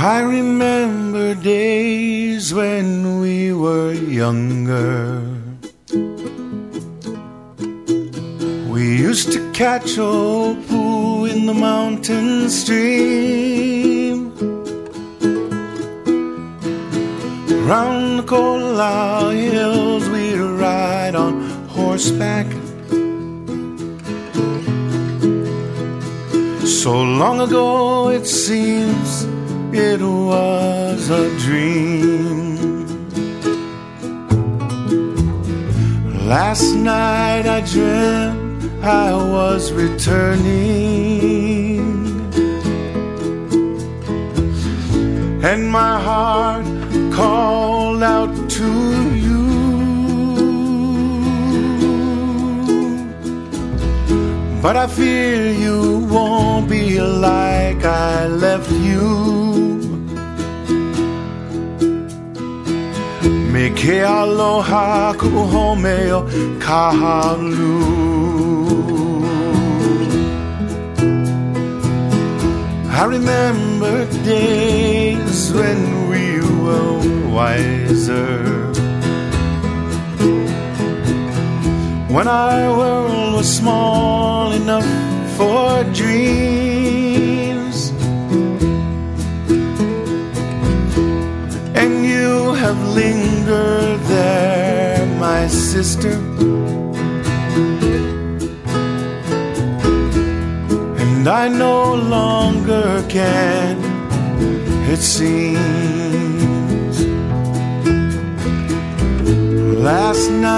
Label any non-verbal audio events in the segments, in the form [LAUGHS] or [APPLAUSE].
I remember days when we were younger. We used to catch old pool in the mountain stream. Round the Cola hills we'd ride on horseback. So long ago it seems it was a dream. Last night I dreamt I was returning, and my heart called out to you. But I fear you won't be like I left you. Ke aloha kuhomeo kahalu. I remember days when we were wiser. When our world was small enough for dreams. And you have lingered there, my sister. And I no longer can, it seems. Last night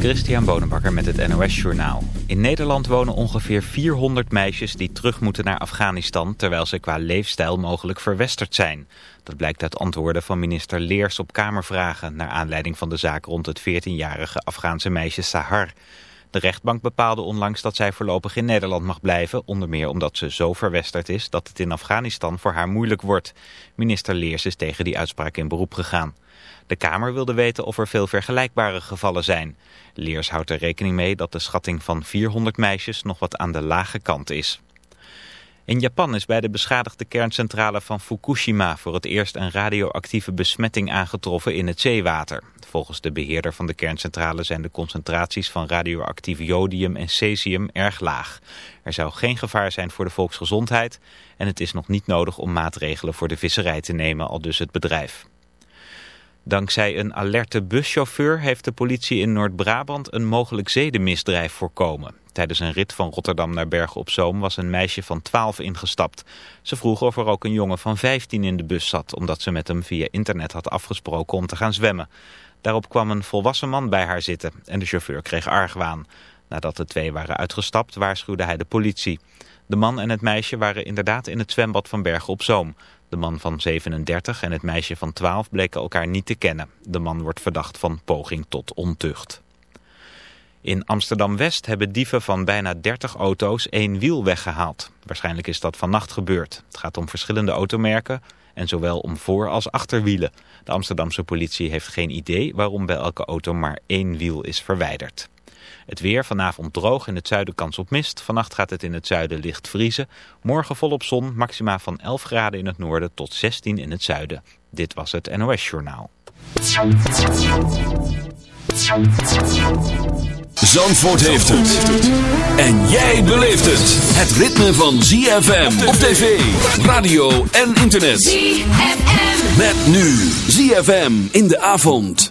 Christian Bonenbakker met het NOS Journaal. In Nederland wonen ongeveer 400 meisjes die terug moeten naar Afghanistan... terwijl ze qua leefstijl mogelijk verwesterd zijn. Dat blijkt uit antwoorden van minister Leers op Kamervragen... naar aanleiding van de zaak rond het 14-jarige Afghaanse meisje Sahar. De rechtbank bepaalde onlangs dat zij voorlopig in Nederland mag blijven... onder meer omdat ze zo verwesterd is dat het in Afghanistan voor haar moeilijk wordt. Minister Leers is tegen die uitspraak in beroep gegaan. De Kamer wilde weten of er veel vergelijkbare gevallen zijn. Leers houdt er rekening mee dat de schatting van 400 meisjes nog wat aan de lage kant is. In Japan is bij de beschadigde kerncentrale van Fukushima voor het eerst een radioactieve besmetting aangetroffen in het zeewater. Volgens de beheerder van de kerncentrale zijn de concentraties van radioactief jodium en cesium erg laag. Er zou geen gevaar zijn voor de volksgezondheid en het is nog niet nodig om maatregelen voor de visserij te nemen, al dus het bedrijf. Dankzij een alerte buschauffeur heeft de politie in Noord-Brabant een mogelijk zedenmisdrijf voorkomen. Tijdens een rit van Rotterdam naar Bergen op Zoom was een meisje van 12 ingestapt. Ze vroeg of er ook een jongen van 15 in de bus zat, omdat ze met hem via internet had afgesproken om te gaan zwemmen. Daarop kwam een volwassen man bij haar zitten en de chauffeur kreeg argwaan. Nadat de twee waren uitgestapt waarschuwde hij de politie. De man en het meisje waren inderdaad in het zwembad van Bergen op Zoom. De man van 37 en het meisje van 12 bleken elkaar niet te kennen. De man wordt verdacht van poging tot ontucht. In Amsterdam-West hebben dieven van bijna 30 auto's één wiel weggehaald. Waarschijnlijk is dat vannacht gebeurd. Het gaat om verschillende automerken en zowel om voor- als achterwielen. De Amsterdamse politie heeft geen idee waarom bij elke auto maar één wiel is verwijderd. Het weer vanavond droog, in het zuiden kans op mist. Vannacht gaat het in het zuiden licht vriezen. Morgen volop zon, maxima van 11 graden in het noorden tot 16 in het zuiden. Dit was het NOS Journaal. Zandvoort heeft het. En jij beleeft het. Het ritme van ZFM op tv, radio en internet. ZFM. Met nu ZFM in de avond.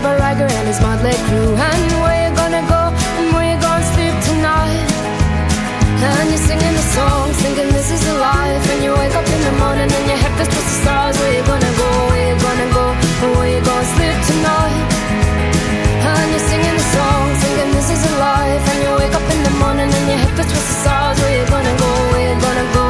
Robert Riger and his motley crew And where you gonna go and where you gonna sleep tonight And you're singing the songs thinking this is a life And you wake up in the morning and your head feels the stars Where you gonna go, where you gonna go and where you gonna sleep tonight and you're singing the song, thinking this is a life. And you wake up in the morning and your head feels the stars. Where you gonna go? Where you gonna go?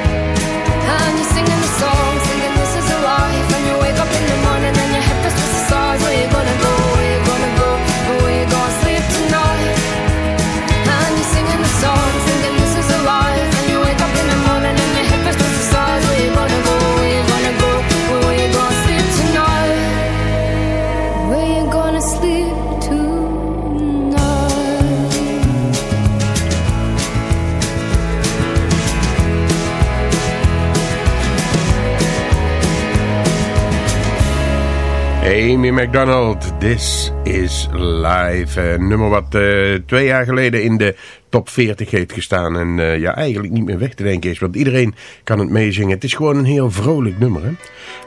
Amy McDonald, This is Live. Een nummer wat eh, twee jaar geleden in de top 40 heeft gestaan. En eh, ja, eigenlijk niet meer weg te denken is. Want iedereen kan het meezingen. Het is gewoon een heel vrolijk nummer. Hè?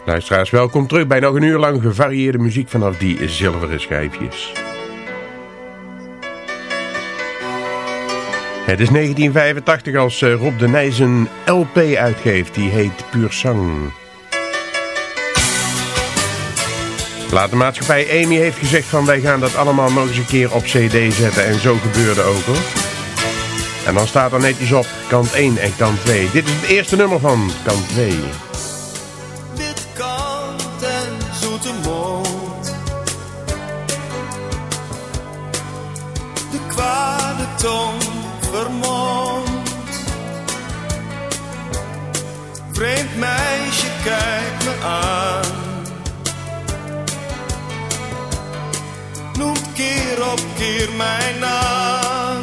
Luisteraars, welkom terug bij nog een uur lang gevarieerde muziek vanaf die zilveren schijfjes. Het is 1985 als eh, Rob de Nijs een LP uitgeeft. Die heet Puur Sang. Platenmaatschappij Amy heeft gezegd van wij gaan dat allemaal nog eens een keer op cd zetten. En zo gebeurde ook hoor. En dan staat er netjes op kant 1 en kant 2. Dit is het eerste nummer van kant 2. Dit kant en zoete mond. De kwade tong vermomd. Vreemd meisje, kijk me aan. Keer op keer mijn naam.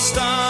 Voor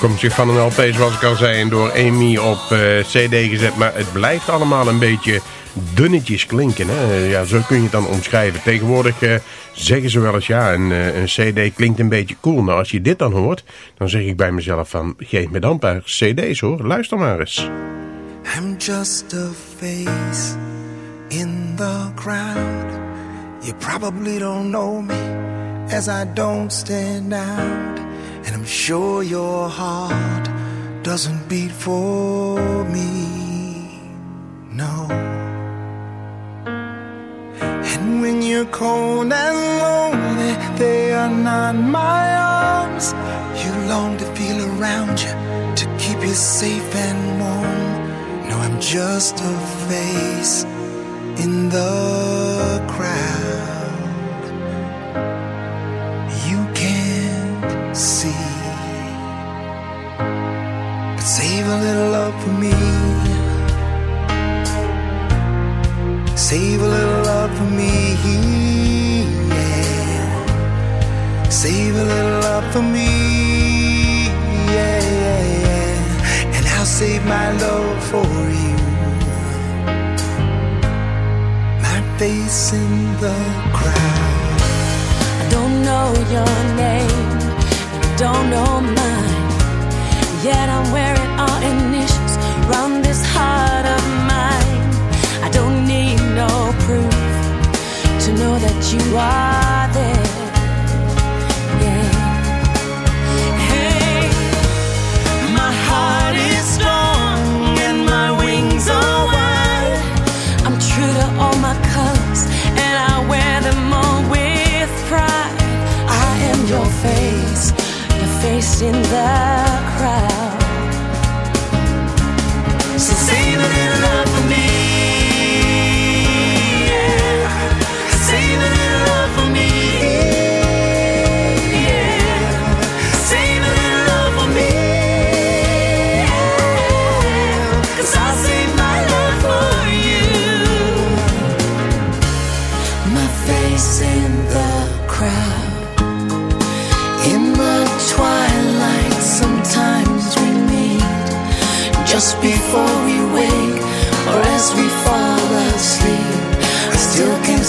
Afkomstig van een LP zoals ik al zei door Amy op uh, cd gezet. Maar het blijft allemaal een beetje dunnetjes klinken. Hè? Ja, zo kun je het dan omschrijven. Tegenwoordig uh, zeggen ze wel eens ja, een, uh, een cd klinkt een beetje cool. Nou, als je dit dan hoort, dan zeg ik bij mezelf van geef me dan een paar cd's hoor. Luister maar eens. I'm just a face in the crowd. You probably don't know me as I don't stand out. And I'm sure your heart doesn't beat for me. No. And when you're cold and lonely, they are not my arms. You long to feel around you to keep you safe and warm. No, I'm just a face in the crowd. But save a little love for me. Save a little love for me. Yeah. Save a little love for me. Yeah, yeah, yeah. And I'll save my love for you. My face in the crowd. I don't know your name, you don't know mine. Yet I'm wearing our initials round this heart of mine. I don't need no proof to know that you are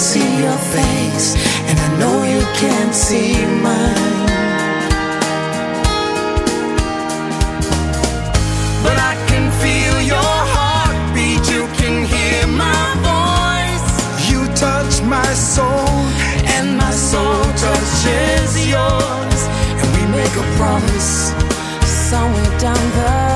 see your face, and I know you can't see mine. But I can feel your heartbeat. You can hear my voice. You touch my soul, and my soul touches yours. And we make a promise somewhere down the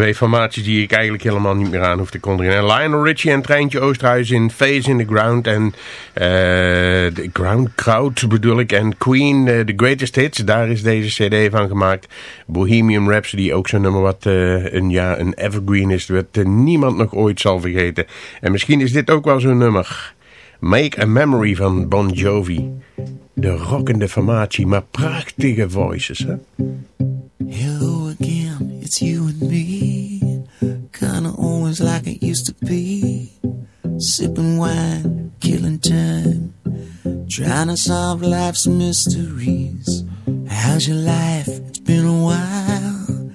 Twee formaties die ik eigenlijk helemaal niet meer aan hoef te kondigen. Lionel Richie en Treintje Oosterhuis in Face in the Ground. En eh Ground Crowd bedoel ik. En Queen, eh, The Greatest Hits. Daar is deze cd van gemaakt. Bohemian Rhapsody, ook zo'n nummer wat eh, een, ja, een evergreen is. Wat niemand nog ooit zal vergeten. En misschien is dit ook wel zo'n nummer. Make a Memory van Bon Jovi. De rockende formatie, maar prachtige voices. Hè? Hello it's you and me. Kinda always like it used to be. Sipping wine, killing time. Trying to solve life's mysteries. How's your life? It's been a while.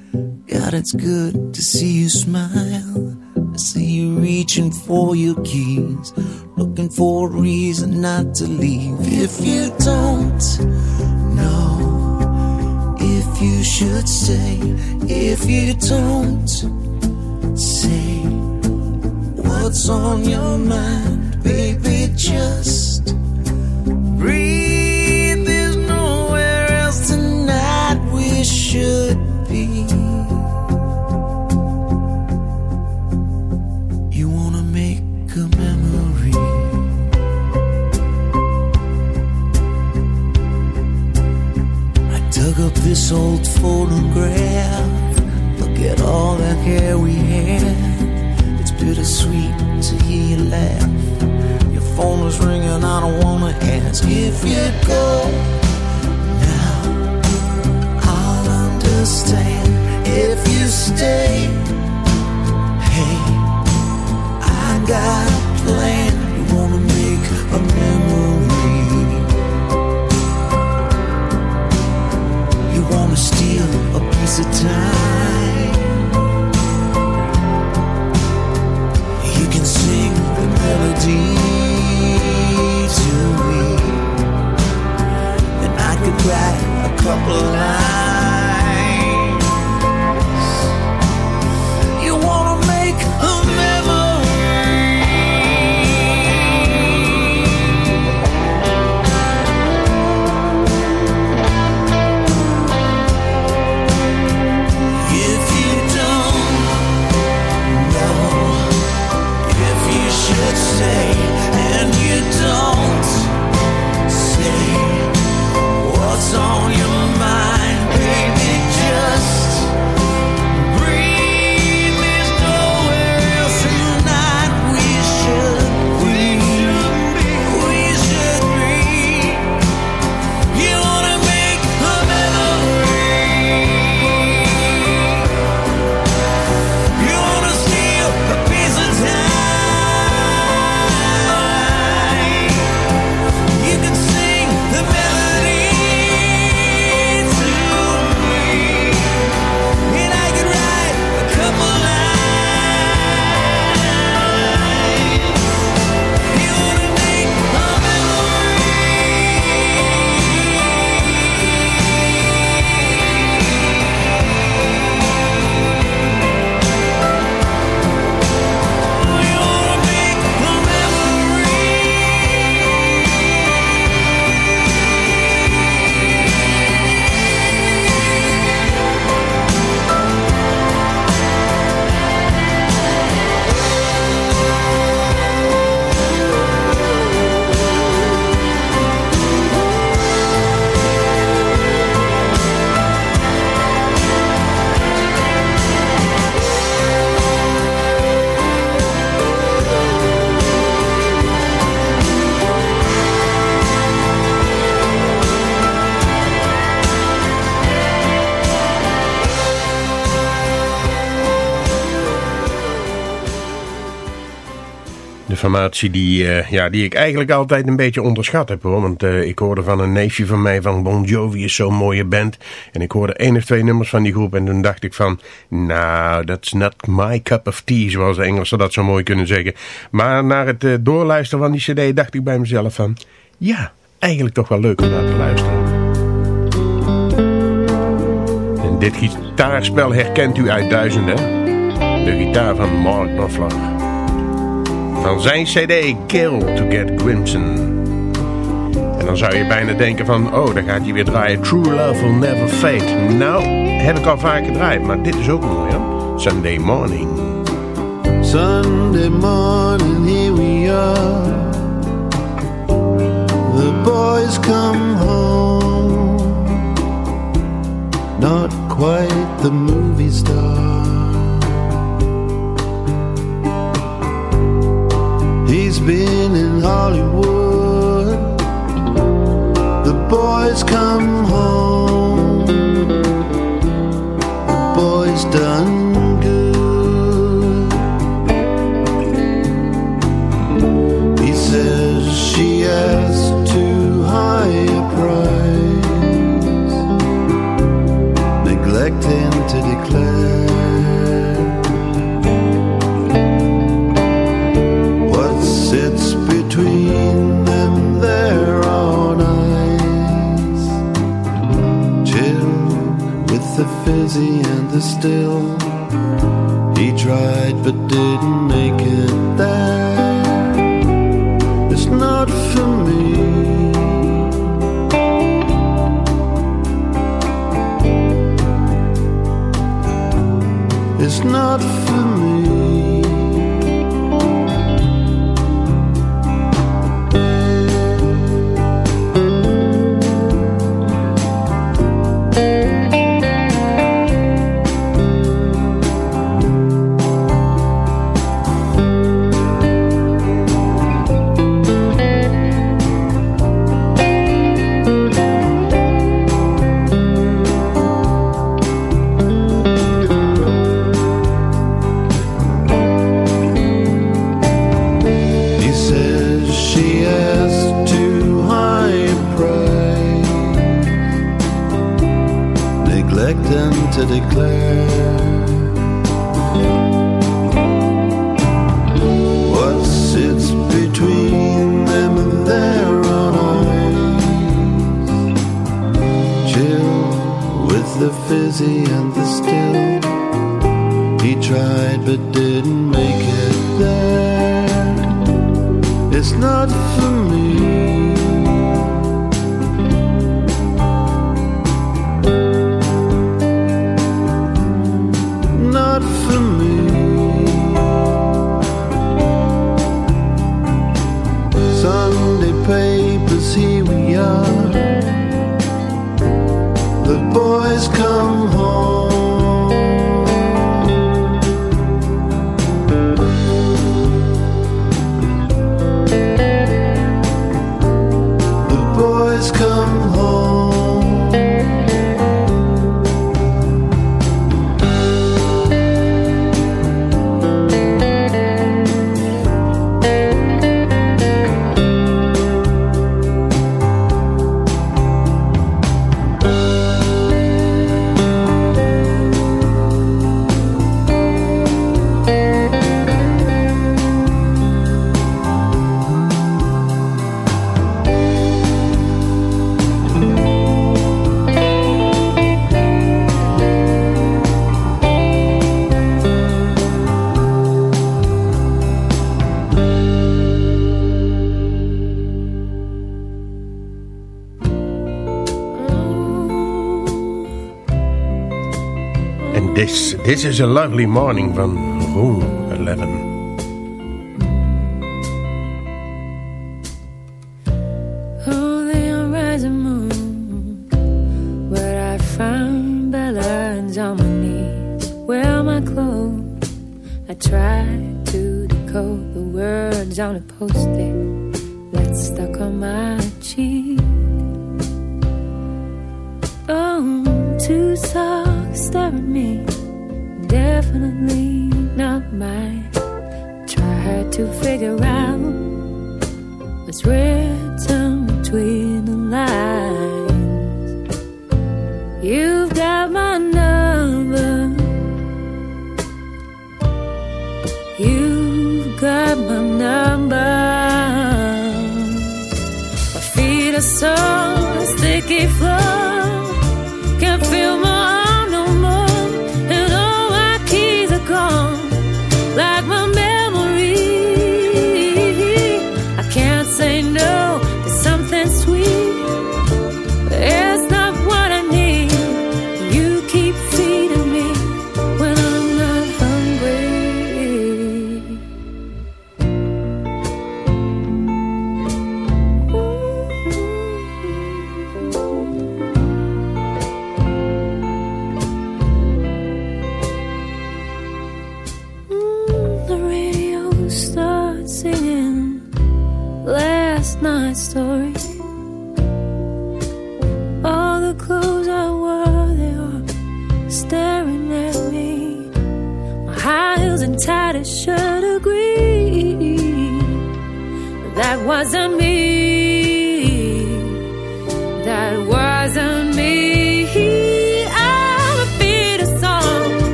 God, it's good to see you smile. I see you reaching for your keys. Looking for a reason not to leave. If you don't know if you should stay, if you don't say what's on your mind, baby, just this old photograph. Look at all the hair we had. It's bittersweet to hear you laugh. Your phone is ringing, I don't wanna ask if you go. Now I'll understand if you stay. Hey, I got a De formatie die, eh, ja, die ik eigenlijk altijd een beetje onderschat heb hoor. Want eh, ik hoorde van een neefje van mij van Bon Jovi is zo'n mooie band. En ik hoorde één of twee nummers van die groep. En toen dacht ik van, nou, that's not my cup of tea. Zoals de Engelsen dat zo mooi kunnen zeggen. Maar na het eh, doorluisteren van die cd dacht ik bij mezelf van, ja, eigenlijk toch wel leuk om naar te luisteren. En dit gitaarspel herkent u uit duizenden. De gitaar van Mark Knopfler. Van zijn cd Kill to Get Crimson. En dan zou je bijna denken van, oh, dan gaat hij weer draaien. True Love Will Never Fade. Nou, heb ik al vaak gedraaid, maar dit is ook mooi, hè? Sunday Morning. Sunday morning, here we are. The boys come home. Not quite the movie star. He's been in Hollywood. The boys come home. The boys done good. He says she asked too high a price, neglecting to declare the fizzy and the still. He tried but didn't make it there. It's not for me. It's not for me. This, is a lovely morning van Room 11.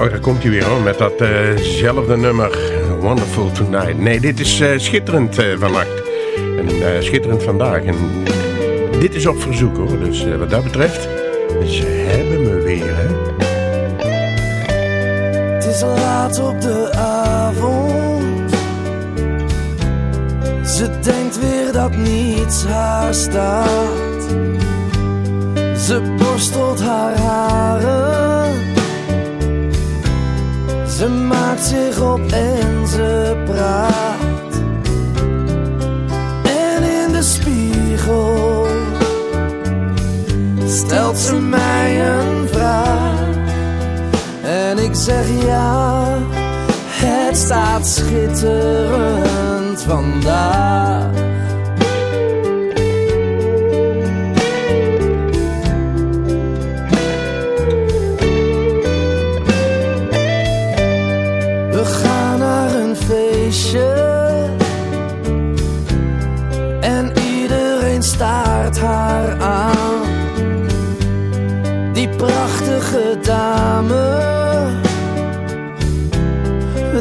Oh daar komt hij weer hoor, met datzelfde nummer. Wonderful Tonight. Nee, dit is eh, schitterend uh, vannacht. En eh, schitterend vandaag. En dit is op verzoek hoor. Dus eh, wat dat betreft, ze hebben me weer hè. Het is laat op de avond. Ze denkt weer dat niets haar staat. Ze borstelt haar haren. Ze maakt zich op en ze praat. En in de spiegel stelt ze mij een vraag. En ik zeg ja, het staat schitterend vandaag. Prachtige dame.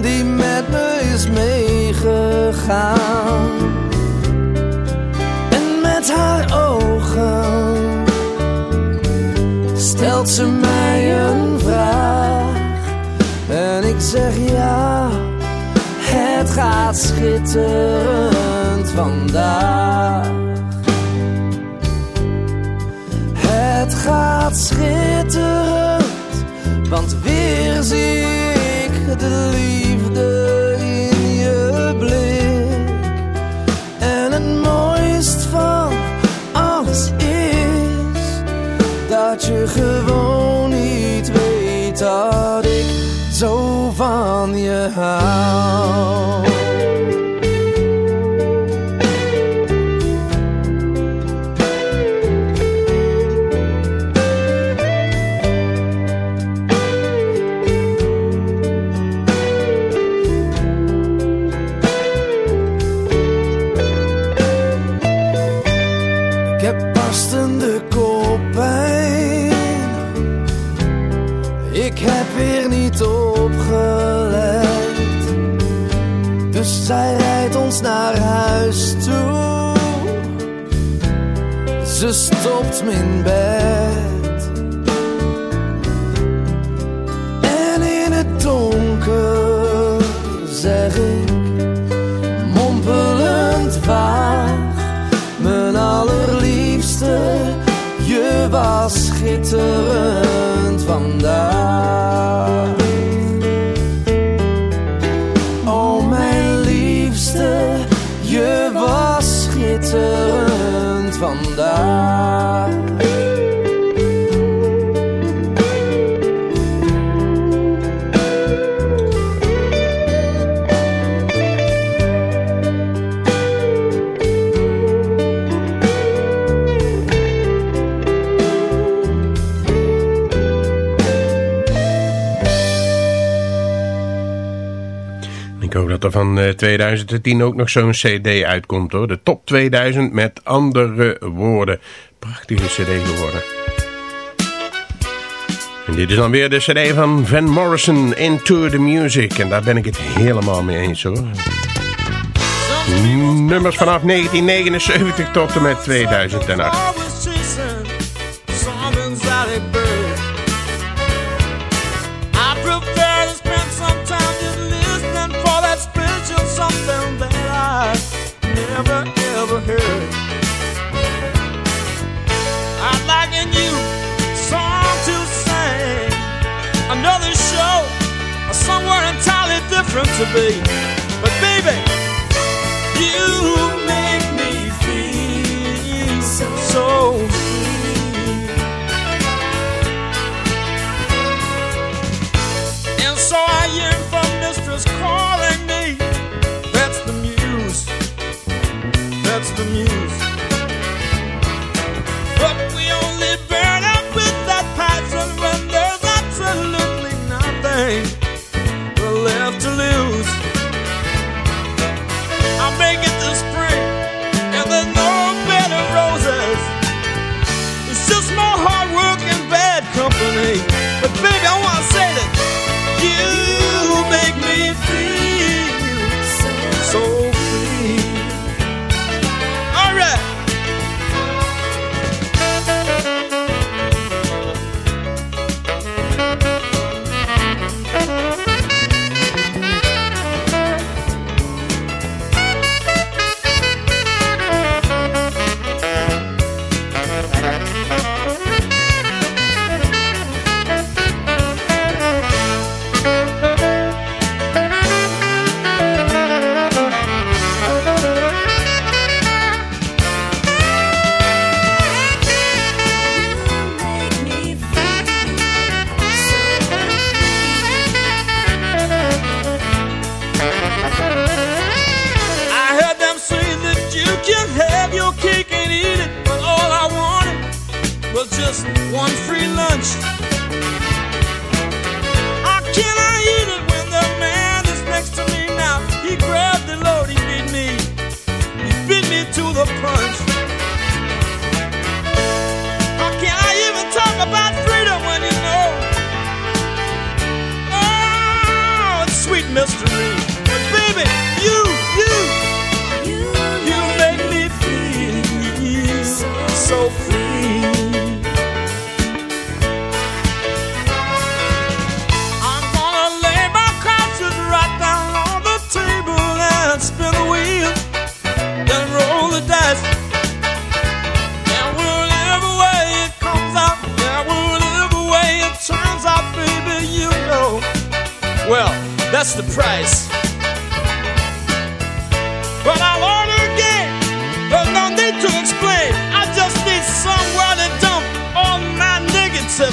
Die met me is meegegaan. En met haar ogen stelt ze mij een vraag. En ik zeg ja, het gaat schitterend vandaag. Schitterend, want weer zie ik de liefde in je blik. En het mooist van alles is dat je gewoon niet weet dat ik zo van je hou. ze stopt mijn bed. En in het donker zeg ik, mompelend Waar, mijn allerliefste, je was schitterend vandaag. Oh mijn liefste, je was schitterend dat van eh, 2010 ook nog zo'n cd uitkomt hoor. De top 2000 met andere woorden. Prachtige cd geworden. En dit is dan weer de cd van Van Morrison, Into the Music. En daar ben ik het helemaal mee eens hoor. Nummers vanaf 1979 tot en met 2008. room to be.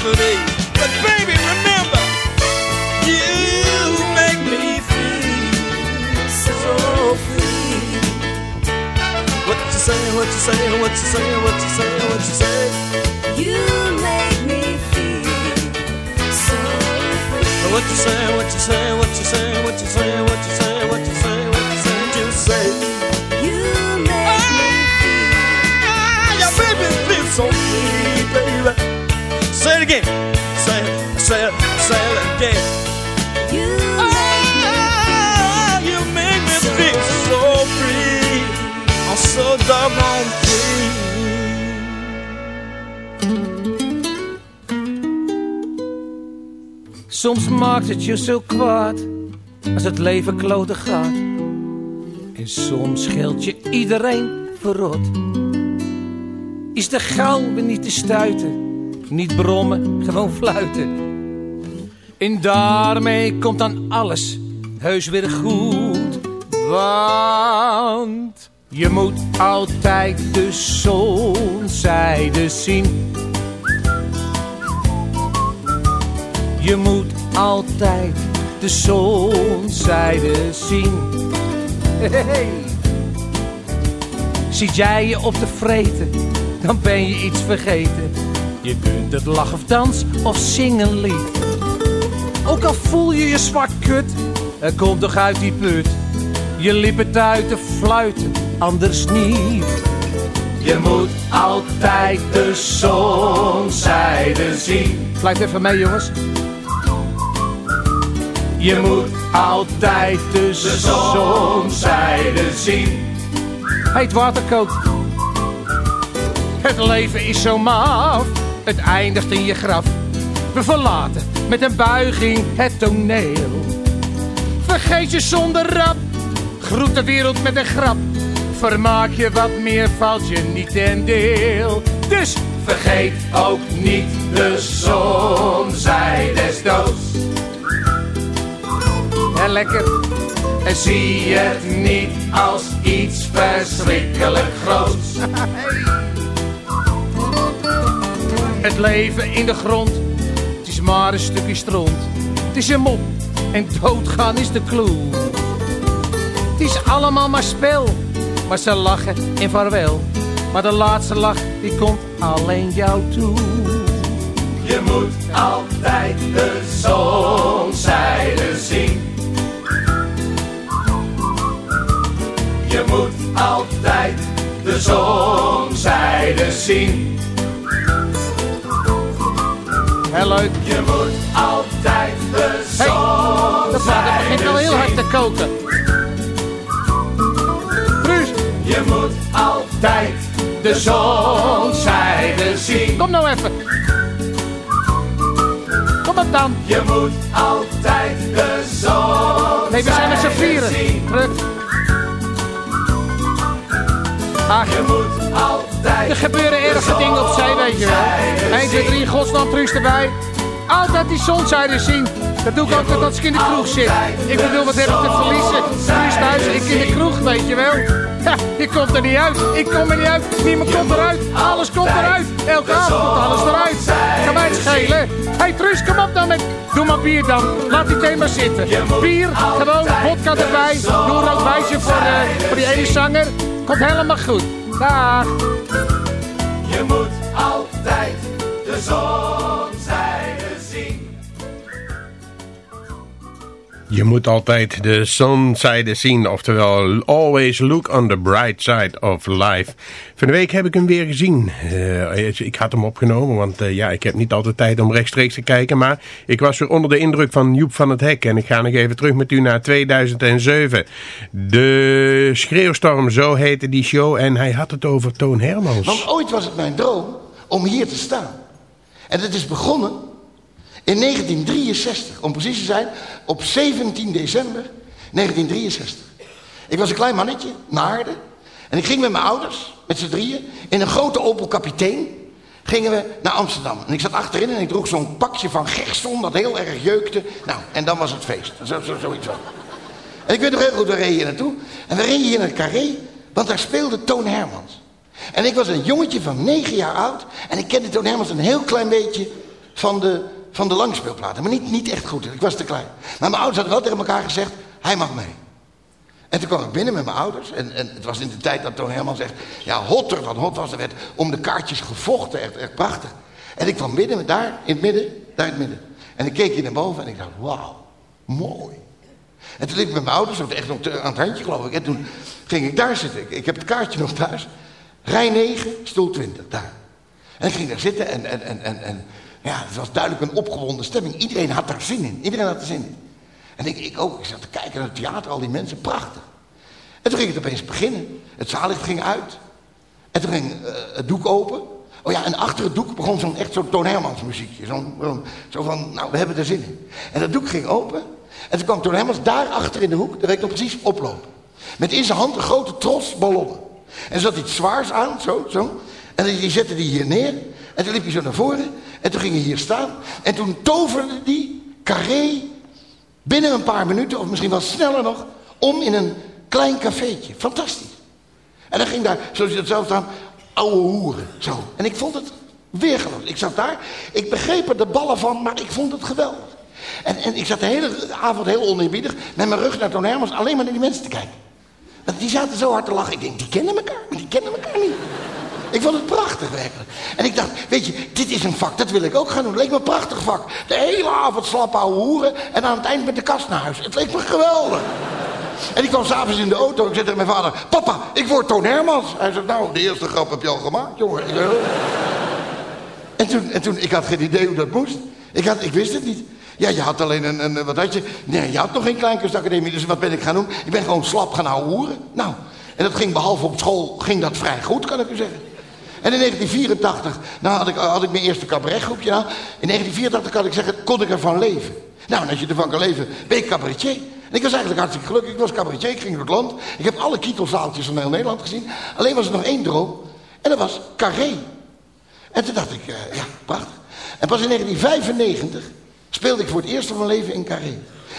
But baby, remember, you make me feel so free. What you say? What you say? What you say? What you say? What you say? You make me feel so free. What you say? What you say? What you say? What you say? What you say? What you say? What you say? You say. You make me Ah, feels so free. Say it again. Say it, say it, say it again. You Ah, you make me feel so free. I'm so doggone free. Soms maakt het je zo kwaad als het leven kloten gaat. En soms scheelt je iedereen verrot. Is de gauw niet te stuiten, niet brommen, gewoon fluiten. En daarmee komt dan alles heus weer goed. Want Je moet altijd de zonzijde zien. Je moet altijd de zonzijde zien. Hey. Ziet jij je op de vreten, dan ben je iets vergeten. Je kunt het lach of dans of zingen lied. Ook al voel je je zwart kut, er komt toch uit die put. Je lippen te fluiten, anders niet. Je moet altijd de zonzijde zien. Blijf even mee jongens. Je moet altijd de zonzijde zien. Heet water kookt. Het leven is zo maaf, het eindigt in je graf. We verlaten met een buiging het toneel. Vergeet je zonder rap, groet de wereld met een grap. Vermaak je wat meer, valt je niet ten deel. Dus vergeet ook niet de zonzij des doods. Ja, lekker. En zie het niet als iets verschrikkelijk groots. [LAUGHS] Het leven in de grond, het is maar een stukje stront. Het is een mop en doodgaan is de clue. Het is allemaal maar spel, maar ze lachen en vaarwel. Maar de laatste lach, die komt alleen jou toe. Je moet altijd de zonzijde zien. Je moet altijd de zonzijde zien. Heel leuk. Je moet altijd de zonzijde De vader begint al heel hard te koken. Truus. Je moet altijd de zonzijde zien. Kom nou even. Kom op dan. Je moet altijd de zonzijde Nee, we zijn met z'n vieren. Druk. Ach, je moet altijd er gebeuren erge dingen op zee, weet je wel. 1, 2, 3, godsnaam, Truus erbij. Altijd die zonzijde zien. Dat doe ik altijd als ik in de kroeg zit. Ik bedoel, wat heb ik te verliezen? Truus thuis, ik in de kroeg, weet je wel. Ja, je komt er niet uit. Ik kom er niet uit. Niemand komt eruit. Alles komt eruit. Elke avond komt alles eruit. Kan mij het schelen. Hé hey, Truus, kom op dan met... Doe maar bier dan. Laat die thema zitten. Bier, gewoon, vodka erbij. Doe een rood wijsje voor, uh, voor die ene zanger. Komt helemaal goed. Dag. Je moet altijd de zonzijde zien. Je moet altijd de zonzijde zien, oftewel always look on the bright side of life. Van de week heb ik hem weer gezien. Uh, ik had hem opgenomen, want uh, ja, ik heb niet altijd tijd om rechtstreeks te kijken. Maar ik was weer onder de indruk van Joep van het Hek. En ik ga nog even terug met u naar 2007. De Schreeuwstorm, zo heette die show. En hij had het over Toon Hermans. Want ooit was het mijn droom om hier te staan. En het is begonnen in 1963, om precies te zijn, op 17 december 1963. Ik was een klein mannetje, Naarden. En ik ging met mijn ouders, met z'n drieën, in een grote Opel Kapitein, gingen we naar Amsterdam. En ik zat achterin en ik droeg zo'n pakje van Gerson dat heel erg jeukte. Nou, en dan was het feest. Zo, zo, zoiets wel. En ik weet nog heel goed, we reden hier naartoe. En we reden hier naar het carré, want daar speelde Toon Hermans. En ik was een jongetje van negen jaar oud. En ik kende Toon Hermans een heel klein beetje van de, van de langspeelplaten. Maar niet, niet echt goed, ik was te klein. Maar mijn ouders hadden wel tegen elkaar gezegd, hij mag mee. En toen kwam ik binnen met mijn ouders. En, en het was in de tijd dat Toon Hermans zegt... Ja, hotter dan hot was. Er werd om de kaartjes gevochten. Echt, echt prachtig. En ik kwam binnen, daar in het midden. Daar in het midden. En ik keek hier naar boven en ik dacht... Wauw, mooi. En toen liep ik met mijn ouders, echt nog aan het handje geloof ik. En toen ging ik daar zitten. Ik, ik heb het kaartje nog thuis. Rij 9, stoel 20, daar. En ik ging daar zitten en, en, en, en, en ja, het was duidelijk een opgewonden stemming. Iedereen had daar zin in. Iedereen had er zin in. En ik, ik ook. Ik zat te kijken naar het theater, al die mensen, prachtig. En toen ging het opeens beginnen. Het zaallicht ging uit. En toen ging uh, het doek open. Oh ja, en achter het doek begon zo'n echt zo'n Toon Hermans muziekje. Zo, zo van, nou, we hebben er zin in. En dat doek ging open. En toen kwam Toon Hermans daar achter in de hoek, daar weet ik nog precies, oplopen. Met in zijn hand een grote tros ballonnen. En zat iets zwaars aan, zo, zo. En die zette die hier neer. En toen liep hij zo naar voren. En toen ging hij hier staan. En toen toverde die carré binnen een paar minuten, of misschien wel sneller nog, om in een klein cafeetje. Fantastisch. En dan ging daar, zoals je dat zelf staan, ouwe hoeren. Zo. En ik vond het weergeloos. Ik zat daar, ik begreep er de ballen van, maar ik vond het geweldig. En, en ik zat de hele avond heel oneerbiedig met mijn rug naar Toon Hermans alleen maar naar die mensen te kijken. Want die zaten zo hard te lachen. Ik denk, die kennen elkaar, maar die kennen elkaar niet. Ik vond het prachtig werkelijk. En ik dacht, weet je, dit is een vak, dat wil ik ook gaan doen. Het leek me een prachtig vak. De hele avond slap ouwe hoeren en aan het eind met de kast naar huis. Het leek me geweldig. En ik kwam s'avonds in de auto. Ik zei tegen mijn vader, papa, ik word Toon Hermans. Hij zei, nou, de eerste grap heb je al gemaakt, jongen. En toen, en toen, ik had geen idee hoe dat moest. Ik, had, ik wist het niet. Ja, je had alleen een, een wat had je? Nee, je had nog geen kleinkunstacademie, dus wat ben ik gaan doen? Ik ben gewoon slap gaan houden. Nou, en dat ging behalve op school, ging dat vrij goed, kan ik u zeggen. En in 1984, nou had ik, had ik mijn eerste cabaretgroepje. In 1984 kan ik zeggen, kon ik ervan leven. Nou, en als je ervan kan leven, ben ik cabaretier. En ik was eigenlijk hartstikke gelukkig. Ik was cabaretier, ik ging door het land. Ik heb alle kietelzaaltjes van heel Nederland gezien. Alleen was er nog één droom. En dat was Carré. En toen dacht ik, eh, ja, prachtig. En pas in 1995 speelde ik voor het eerst van mijn leven in Carré.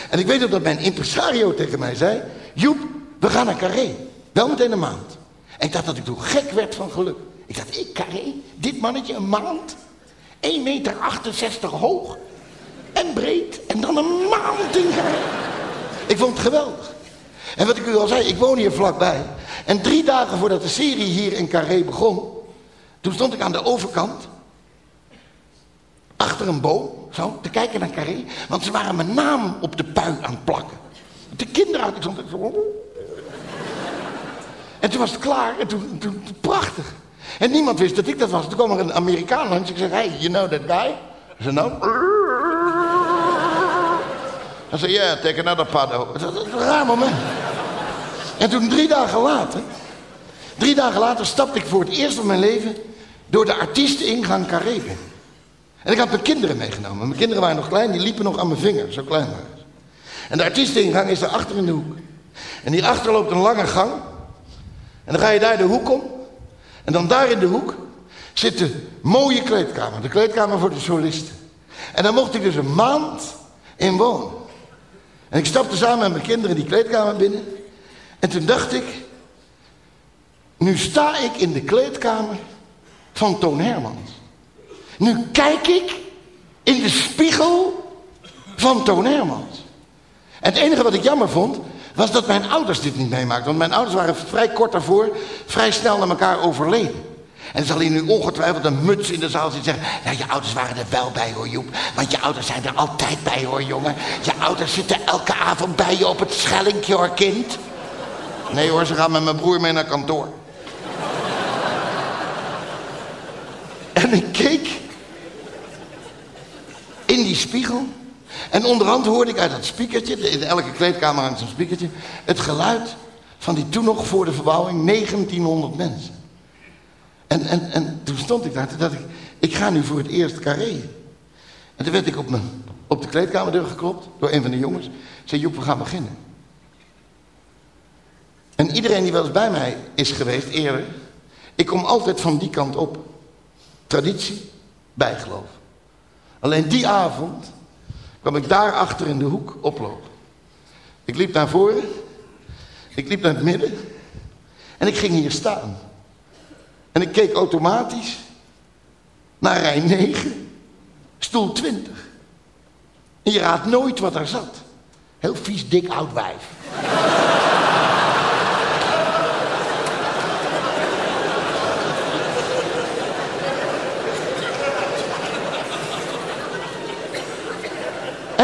En ik weet nog dat mijn impresario tegen mij zei... Joep, we gaan naar Carré. Wel meteen een maand. En ik dacht dat ik toen gek werd van geluk. Ik dacht, ik Carré? Dit mannetje, een maand? 1,68 meter hoog. En breed. En dan een maand in Carré. Ik vond het geweldig. En wat ik u al zei, ik woon hier vlakbij. En drie dagen voordat de serie hier in Carré begon... toen stond ik aan de overkant... achter een boom, zo, te kijken naar Carré. Want ze waren mijn naam op de pui aan het plakken. De kinderen uit, ik stond zo... En toen was het klaar en toen, toen, prachtig. En niemand wist dat ik dat was. Toen kwam er een Amerikaan langs. Ik zei, hey, you know that guy? Hij zei, no. Hij zei, yeah, take another paddo. Dat is een raar moment. En toen drie dagen later, drie dagen later stapte ik voor het eerst van mijn leven door de artiesteningang Carré. En ik had mijn kinderen meegenomen. Mijn kinderen waren nog klein, die liepen nog aan mijn vinger, zo klein waren ze. En de artiesteningang is daar achter in de hoek. En hierachter loopt een lange gang. En dan ga je daar de hoek om. En dan daar in de hoek zit de mooie kleedkamer. De kleedkamer voor de solisten. En daar mocht ik dus een maand in wonen. En ik stapte samen met mijn kinderen die kleedkamer binnen. En toen dacht ik... Nu sta ik in de kleedkamer van Toon Hermans. Nu kijk ik in de spiegel van Toon Hermans. En het enige wat ik jammer vond, was dat mijn ouders dit niet meemaakten. Want mijn ouders waren vrij kort daarvoor vrij snel naar elkaar overleden. En er zal hier nu ongetwijfeld een muts in de zaal zitten zeggen... Nou, je ouders waren er wel bij hoor, Joep. Want je ouders zijn er altijd bij hoor, jongen. Je ouders zitten elke avond bij je op het schellinkje hoor, kind. Nee hoor, ze gaan met mijn broer mee naar kantoor. En ik keek in die spiegel. En onderhand hoorde ik uit dat spiekertje, in elke kleedkamer hangt zo'n spiekertje, het geluid van die toen nog voor de verbouwing 1900 mensen. En, en, en toen stond ik daar, toen dacht ik, ik ga nu voor het eerst carré. En toen werd ik op, mijn, op de kleedkamerdeur geklopt door een van de jongens. zei, Joep, we gaan beginnen. En iedereen die wel eens bij mij is geweest eerder, ik kom altijd van die kant op. Traditie, bijgeloof. Alleen die avond kwam ik daar achter in de hoek oplopen. Ik liep naar voren, ik liep naar het midden en ik ging hier staan. En ik keek automatisch naar rij 9, stoel 20. En je raadt nooit wat daar zat. Heel vies, dik, oud wijf.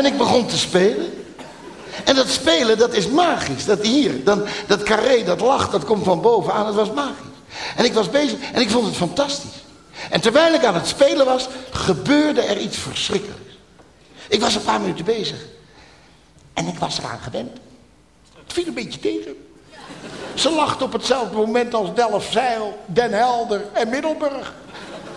En ik begon te spelen. En dat spelen, dat is magisch. Dat hier, dan, dat carré, dat lacht, dat komt van bovenaan. Het was magisch. En ik was bezig en ik vond het fantastisch. En terwijl ik aan het spelen was, gebeurde er iets verschrikkelijks. Ik was een paar minuten bezig. En ik was eraan gewend. Het viel een beetje tegen. Ze lacht op hetzelfde moment als Delft Zeil, Den Helder en Middelburg.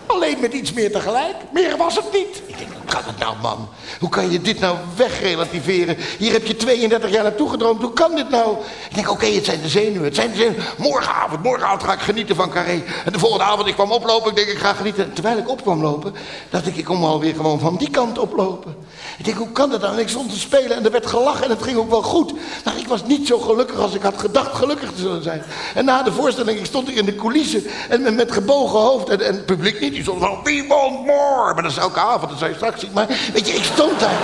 Alleen met iets meer tegelijk. Meer was het niet. Ik denk, kan het nou, man? Hoe kan je dit nou wegrelativeren? Hier heb je 32 jaar naartoe gedroomd. Hoe kan dit nou? Ik denk, oké, het zijn de zenuwen. Het zijn zenuwen. Morgenavond, morgenavond ga ik genieten van Carré. En de volgende avond, ik kwam oplopen. Ik denk, ik ga genieten. Terwijl ik op kwam lopen, dacht ik, ik kom alweer gewoon van die kant oplopen. Ik denk, hoe kan dat nou? En ik stond te spelen en er werd gelachen en het ging ook wel goed. Nou, ik was niet zo gelukkig als ik had gedacht gelukkig te zullen zijn. En na de voorstelling, ik stond in de coulissen en met, gebogen hoofd. En, en het publiek niet, die stond van, we want more. Maar dat is elke avond, dat zou je straks zien. Maar weet je, ik stond daar.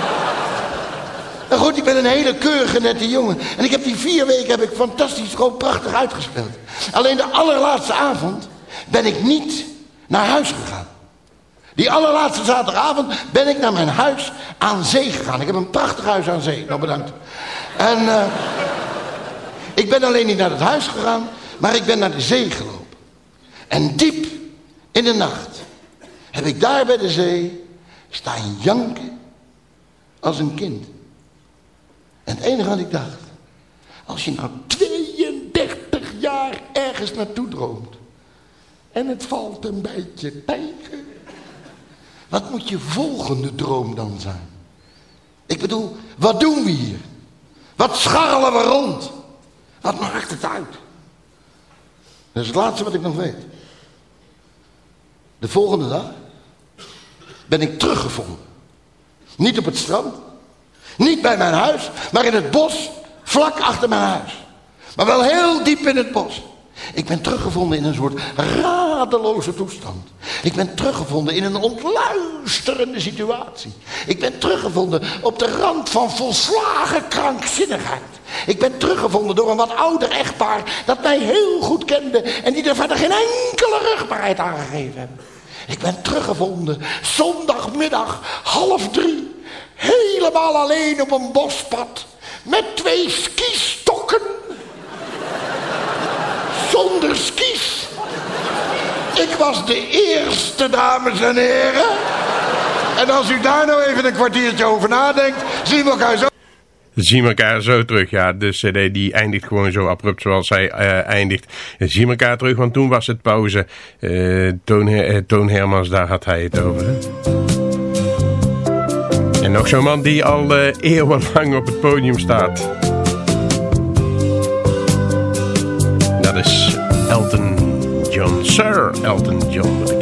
En goed, ik ben een hele keurige nette jongen. En ik heb die vier weken heb ik fantastisch, gewoon prachtig uitgespeeld. Alleen de allerlaatste avond ben ik niet naar huis gegaan. Die allerlaatste zaterdagavond ben ik naar mijn huis aan zee gegaan. Ik heb een prachtig huis aan zee. Nou, bedankt. En eh, ik ben alleen niet naar het huis gegaan, maar ik ben naar de zee gelopen. En diep in de nacht heb ik daar bij de zee staan janken als een kind. En het enige wat ik dacht, als je nou 32 jaar ergens naartoe droomt en het valt een beetje tegen, wat moet je volgende droom dan zijn? Ik bedoel, wat doen we hier? Wat scharrelen we rond? Wat maakt het uit? Dat is het laatste wat ik nog weet. De volgende dag ben ik teruggevonden. Niet op het strand, niet bij mijn huis, maar in het bos, vlak achter mijn huis. Maar wel heel diep in het bos. Ik ben teruggevonden in een soort radeloze toestand. Ik ben teruggevonden in een ontluisterende situatie. Ik ben teruggevonden op de rand van volslagen krankzinnigheid. Ik ben teruggevonden door een wat ouder echtpaar dat mij heel goed kende en die er verder geen enkele rugbaarheid aan gegeven hebben. Ik ben teruggevonden zondagmiddag half drie, helemaal alleen op een bospad met twee skistokken zonder skis. Ik was de eerste, dames en heren. En als u daar nou even een kwartiertje over nadenkt, zien we elkaar zo. Zien we elkaar zo terug. Ja, de cd die eindigt gewoon zo abrupt zoals hij eh, eindigt. Zien we elkaar terug, want toen was het pauze. Eh, Toon, eh, Toon Hermans, daar had hij het over. En nog zo'n man die al eeuwenlang op het podium staat. Dat is Elton John. Sir Elton John,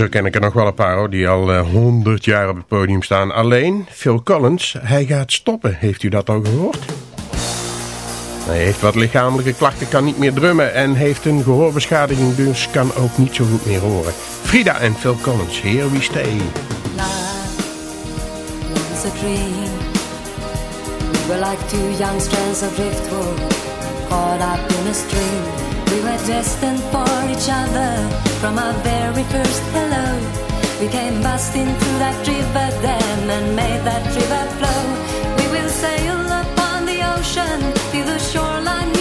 zo ken ik er nog wel een paar hoor, die al eh, honderd jaar op het podium staan. Alleen, Phil Collins, hij gaat stoppen. Heeft u dat al gehoord? Hij heeft wat lichamelijke klachten, kan niet meer drummen en heeft een gehoorbeschadiging, dus kan ook niet zo goed meer horen. Frida en Phil Collins, Here We Stay. was a dream. We were like two young strands of driftwood, caught up in a stream. We were destined for each other from our very first hello. We came busting through that river dam and made that river flow. We will sail upon the ocean till the shoreline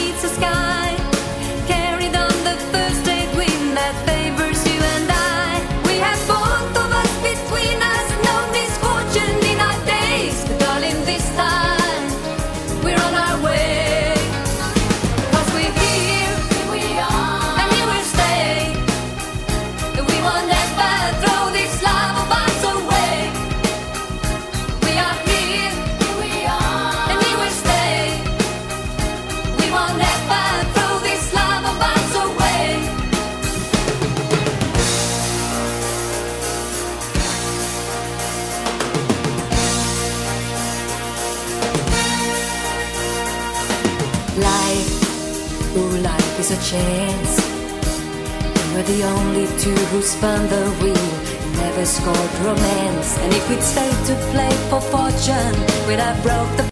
chance. We were the only two who spun the wheel never scored romance. And if we'd stayed to play for fortune, we'd have broke the